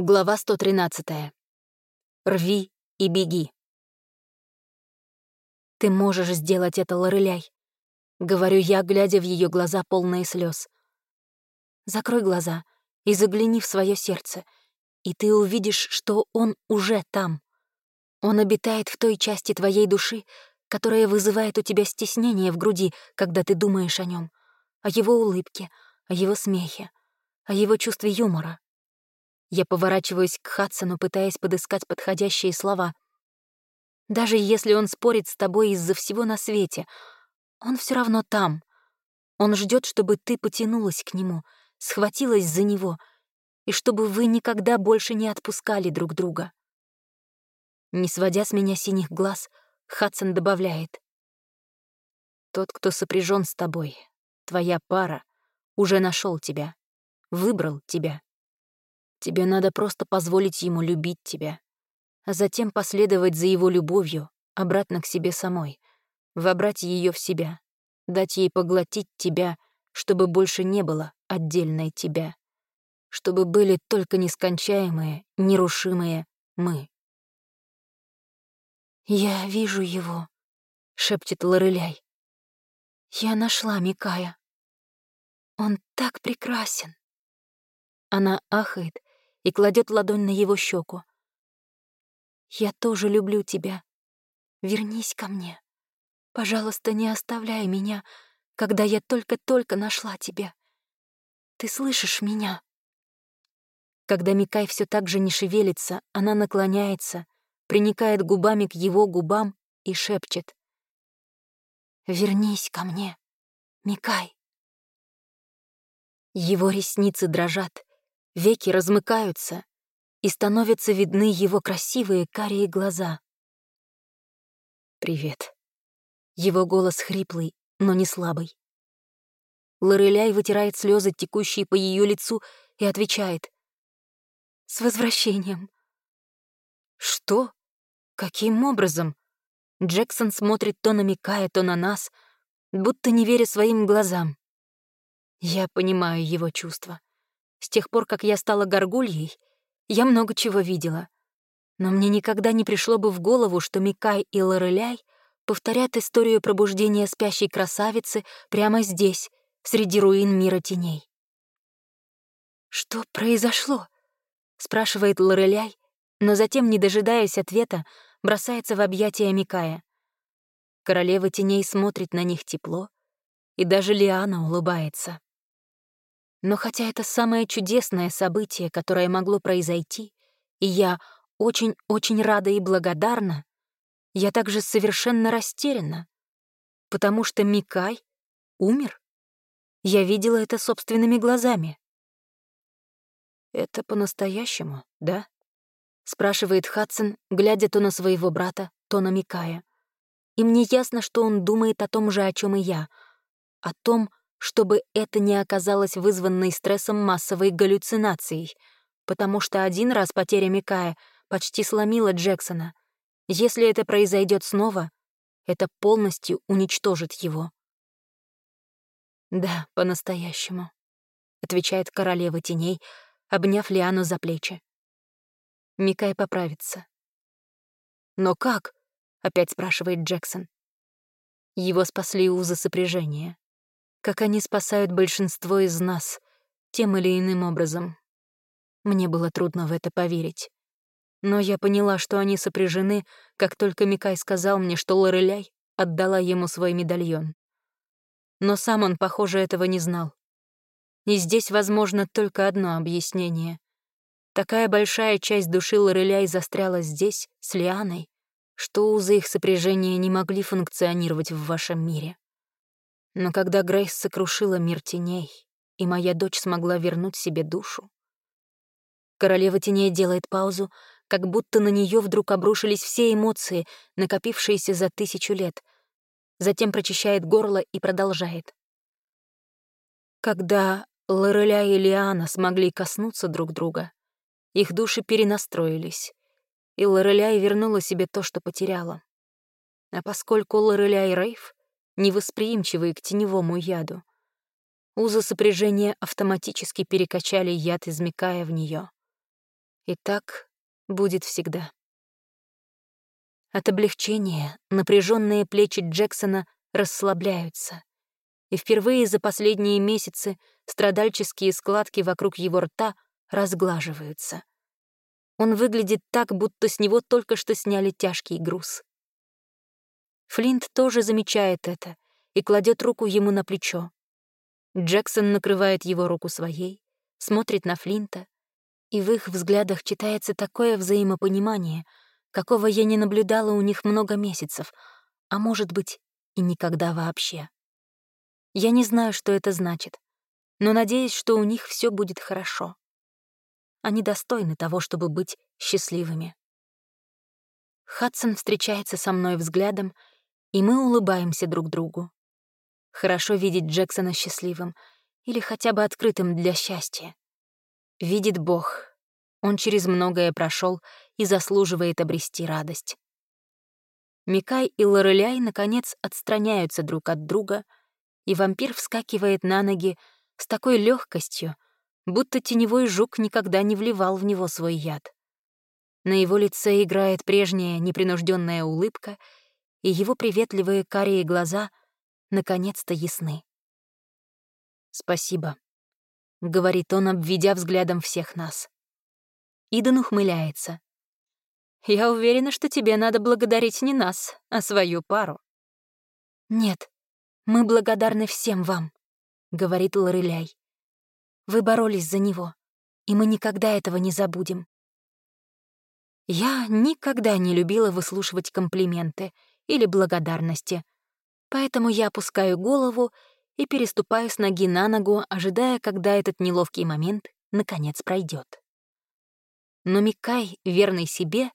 Глава 113. Рви и беги. «Ты можешь сделать это, Лореляй», — говорю я, глядя в ее глаза, полные слез. «Закрой глаза и загляни в свое сердце, и ты увидишь, что он уже там. Он обитает в той части твоей души, которая вызывает у тебя стеснение в груди, когда ты думаешь о нем, о его улыбке, о его смехе, о его чувстве юмора, я поворачиваюсь к Хадсону, пытаясь подыскать подходящие слова. Даже если он спорит с тобой из-за всего на свете, он все равно там. Он ждет, чтобы ты потянулась к нему, схватилась за него, и чтобы вы никогда больше не отпускали друг друга. Не сводя с меня синих глаз, Хадсон добавляет. «Тот, кто сопряжен с тобой, твоя пара, уже нашел тебя, выбрал тебя. Тебе надо просто позволить ему любить тебя, а затем последовать за его любовью обратно к себе самой, вобрать ее в себя, дать ей поглотить тебя, чтобы больше не было отдельной тебя, чтобы были только нескончаемые, нерушимые мы. «Я вижу его», — шепчет Лореляй. «Я нашла Микая. Он так прекрасен». Она ахает и кладет ладонь на его щеку. «Я тоже люблю тебя. Вернись ко мне. Пожалуйста, не оставляй меня, когда я только-только нашла тебя. Ты слышишь меня?» Когда Микай все так же не шевелится, она наклоняется, приникает губами к его губам и шепчет. «Вернись ко мне, Микай». Его ресницы дрожат, Веки размыкаются, и становятся видны его красивые карие глаза. «Привет». Его голос хриплый, но не слабый. Лореляй вытирает слезы, текущие по ее лицу, и отвечает. «С возвращением». «Что? Каким образом?» Джексон смотрит то на Микая, то на нас, будто не веря своим глазам. Я понимаю его чувства. С тех пор, как я стала горгульей, я много чего видела. Но мне никогда не пришло бы в голову, что Микай и Лореляй повторят историю пробуждения спящей красавицы прямо здесь, среди руин мира теней. «Что произошло?» — спрашивает Лореляй, но затем, не дожидаясь ответа, бросается в объятия Микая. Королева теней смотрит на них тепло, и даже Лиана улыбается. Но хотя это самое чудесное событие, которое могло произойти, и я очень-очень рада и благодарна, я также совершенно растеряна, потому что Микай умер. Я видела это собственными глазами. «Это по-настоящему, да?» — спрашивает Хадсон, глядя то на своего брата, то на Микая. И мне ясно, что он думает о том же, о чем и я, о том, чтобы это не оказалось вызванной стрессом массовой галлюцинацией, потому что один раз потеря Микая почти сломила Джексона. Если это произойдет снова, это полностью уничтожит его. «Да, по-настоящему», — отвечает королева теней, обняв Лиану за плечи. Микай поправится. «Но как?» — опять спрашивает Джексон. Его спасли узы сопряжения как они спасают большинство из нас, тем или иным образом. Мне было трудно в это поверить. Но я поняла, что они сопряжены, как только Микай сказал мне, что Лореляй отдала ему свой медальон. Но сам он, похоже, этого не знал. И здесь возможно только одно объяснение. Такая большая часть души Лореляй застряла здесь, с Лианой, что узы их сопряжения не могли функционировать в вашем мире. Но когда Грейс сокрушила мир теней, и моя дочь смогла вернуть себе душу... Королева теней делает паузу, как будто на нее вдруг обрушились все эмоции, накопившиеся за тысячу лет. Затем прочищает горло и продолжает. Когда Лореля и Лиана смогли коснуться друг друга, их души перенастроились, и Лореляй вернула себе то, что потеряла. А поскольку Лореля и Рейв невосприимчивые к теневому яду. Узы сопряжения автоматически перекачали яд из Микая в нее. И так будет всегда. От облегчения напряженные плечи Джексона расслабляются, и впервые за последние месяцы страдальческие складки вокруг его рта разглаживаются. Он выглядит так, будто с него только что сняли тяжкий груз. Флинт тоже замечает это и кладет руку ему на плечо. Джексон накрывает его руку своей, смотрит на Флинта, и в их взглядах читается такое взаимопонимание, какого я не наблюдала у них много месяцев, а может быть, и никогда вообще. Я не знаю, что это значит, но надеюсь, что у них все будет хорошо. Они достойны того, чтобы быть счастливыми. Хадсон встречается со мной взглядом, и мы улыбаемся друг другу. Хорошо видеть Джексона счастливым или хотя бы открытым для счастья. Видит Бог. Он через многое прошел и заслуживает обрести радость. Микай и Лореляй, наконец, отстраняются друг от друга, и вампир вскакивает на ноги с такой легкостью, будто теневой жук никогда не вливал в него свой яд. На его лице играет прежняя непринужденная улыбка, и его приветливые карие глаза наконец-то ясны. «Спасибо», — говорит он, обведя взглядом всех нас. Иден ухмыляется. «Я уверена, что тебе надо благодарить не нас, а свою пару». «Нет, мы благодарны всем вам», — говорит Лореляй. Вы боролись за него, и мы никогда этого не забудем. Я никогда не любила выслушивать комплименты или благодарности, поэтому я опускаю голову и переступаю с ноги на ногу, ожидая, когда этот неловкий момент наконец пройдет. Но Микай, верный себе,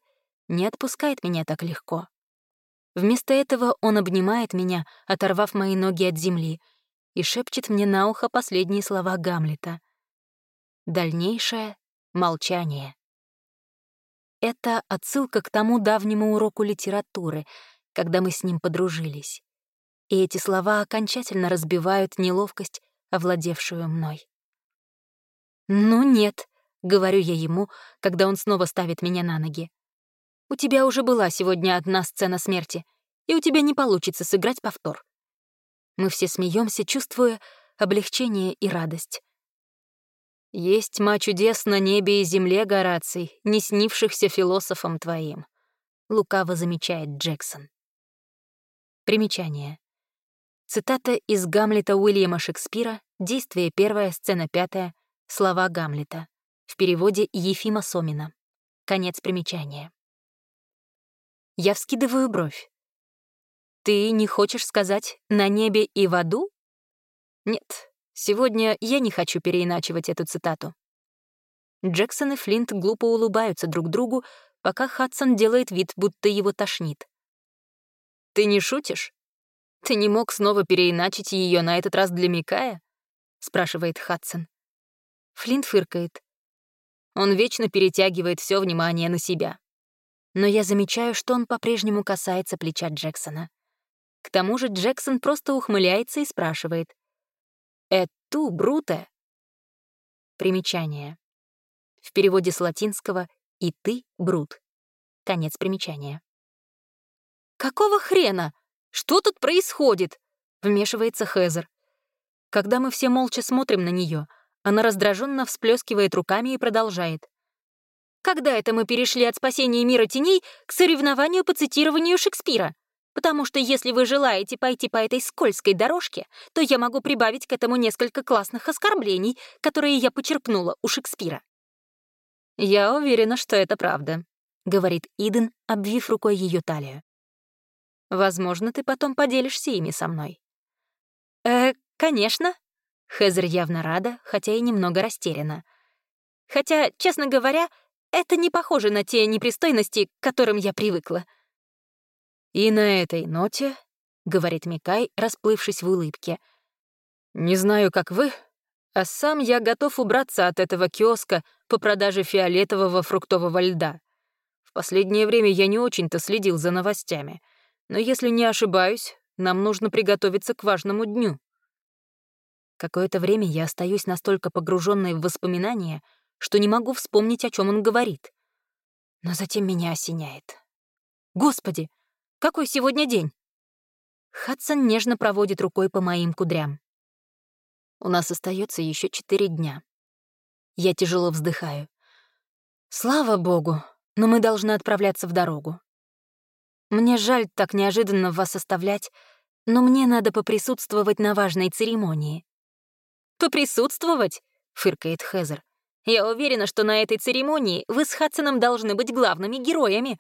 не отпускает меня так легко. Вместо этого он обнимает меня, оторвав мои ноги от земли, и шепчет мне на ухо последние слова Гамлета. Дальнейшее — молчание. Это отсылка к тому давнему уроку литературы, когда мы с ним подружились. И эти слова окончательно разбивают неловкость, овладевшую мной. «Ну нет», — говорю я ему, когда он снова ставит меня на ноги. «У тебя уже была сегодня одна сцена смерти, и у тебя не получится сыграть повтор». Мы все смеемся, чувствуя облегчение и радость. Есть тьма чудес на небе и земле, Гораций, не снившихся философам твоим», — лукаво замечает Джексон. Примечание. Цитата из Гамлета Уильяма Шекспира, действие первая, сцена пятая, слова Гамлета. В переводе Ефима Сомина. Конец примечания. Я вскидываю бровь. «Ты не хочешь сказать «на небе и в аду»?» «Нет, Сегодня я не хочу переиначивать эту цитату. Джексон и Флинт глупо улыбаются друг другу, пока Хадсон делает вид, будто его тошнит. «Ты не шутишь? Ты не мог снова переиначить ее на этот раз для Микая?» — спрашивает Хадсон. Флинт фыркает. Он вечно перетягивает все внимание на себя. Но я замечаю, что он по-прежнему касается плеча Джексона. К тому же Джексон просто ухмыляется и спрашивает. «Эту, бруте». Примечание. В переводе с латинского «и ты, брут». Конец примечания. «Какого хрена? Что тут происходит?» — вмешивается Хезер. Когда мы все молча смотрим на нее, она раздраженно всплескивает руками и продолжает. «Когда это мы перешли от спасения мира теней к соревнованию по цитированию Шекспира? Потому что если вы желаете пойти по этой скользкой дорожке, то я могу прибавить к этому несколько классных оскорблений, которые я почерпнула у Шекспира. «Я уверена, что это правда», — говорит Иден, обвив рукой ее талию. «Возможно, ты потом поделишься ими со мной». «Э, конечно». Хезер явно рада, хотя и немного растеряна. Хотя, честно говоря, это не похоже на те непристойности, к которым я привыкла. «И на этой ноте», — говорит Микай, расплывшись в улыбке, «не знаю, как вы, а сам я готов убраться от этого киоска по продаже фиолетового фруктового льда. В последнее время я не очень-то следил за новостями, но если не ошибаюсь, нам нужно приготовиться к важному дню». Какое-то время я остаюсь настолько погруженной в воспоминания, что не могу вспомнить, о чем он говорит. Но затем меня осеняет. «Господи, какой сегодня день?» Хадсон нежно проводит рукой по моим кудрям. У нас остается еще четыре дня. Я тяжело вздыхаю. Слава богу, но мы должны отправляться в дорогу. Мне жаль так неожиданно вас оставлять, но мне надо поприсутствовать на важной церемонии. «Поприсутствовать?» — фыркает Хезер. «Я уверена, что на этой церемонии вы с Хадсоном должны быть главными героями».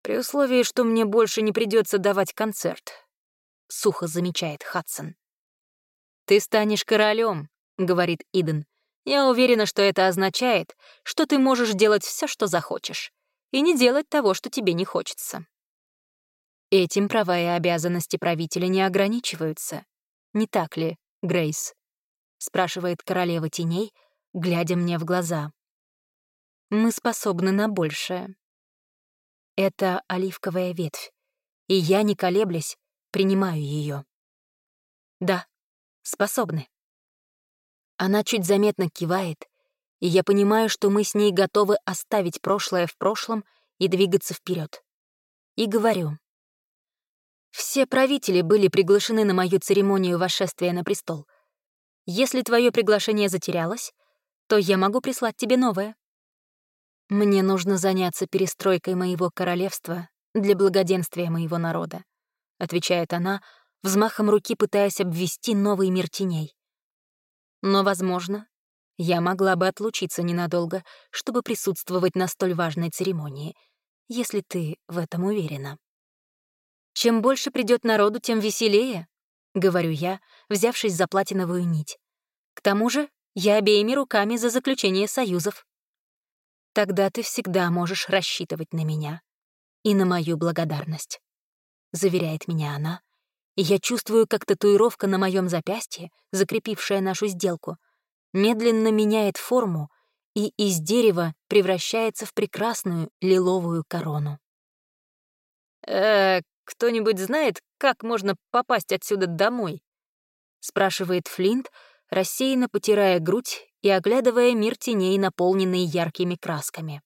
«При условии, что мне больше не придется давать концерт», — сухо замечает Хадсон. «Ты станешь королем», — говорит Иден. «Я уверена, что это означает, что ты можешь делать все, что захочешь, и не делать того, что тебе не хочется». Этим права и обязанности правителя не ограничиваются. Не так ли, Грейс? Спрашивает королева теней, глядя мне в глаза. Мы способны на большее. Это оливковая ветвь, и я, не колеблясь, принимаю ее. Да, способны. Она чуть заметно кивает, и я понимаю, что мы с ней готовы оставить прошлое в прошлом и двигаться вперед. И говорю. Все правители были приглашены на мою церемонию восшествия на престол. Если твое приглашение затерялось, то я могу прислать тебе новое. Мне нужно заняться перестройкой моего королевства для благоденствия моего народа, отвечает она, взмахом руки пытаясь обвести новый мир теней. Но, возможно, я могла бы отлучиться ненадолго, чтобы присутствовать на столь важной церемонии, если ты в этом уверена. Чем больше придет народу, тем веселее, — говорю я, взявшись за платиновую нить. К тому же я обеими руками за заключение союзов. Тогда ты всегда можешь рассчитывать на меня и на мою благодарность, — заверяет меня она, и я чувствую, как татуировка на моем запястье, закрепившая нашу сделку, медленно меняет форму и из дерева превращается в прекрасную лиловую корону. «Э, «Кто-нибудь знает, как можно попасть отсюда домой?» — спрашивает Флинт, рассеянно потирая грудь и оглядывая мир теней, наполненный яркими красками.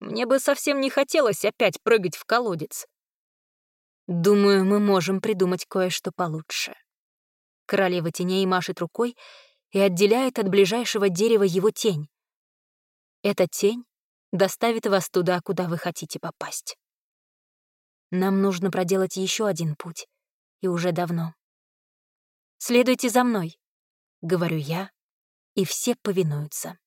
«Мне бы совсем не хотелось опять прыгать в колодец». «Думаю, мы можем придумать кое-что получше». Королева теней машет рукой и отделяет от ближайшего дерева его тень. Эта тень доставит вас туда, куда вы хотите попасть. Нам нужно проделать еще один путь. И уже давно. «Следуйте за мной», — говорю я, и все повинуются.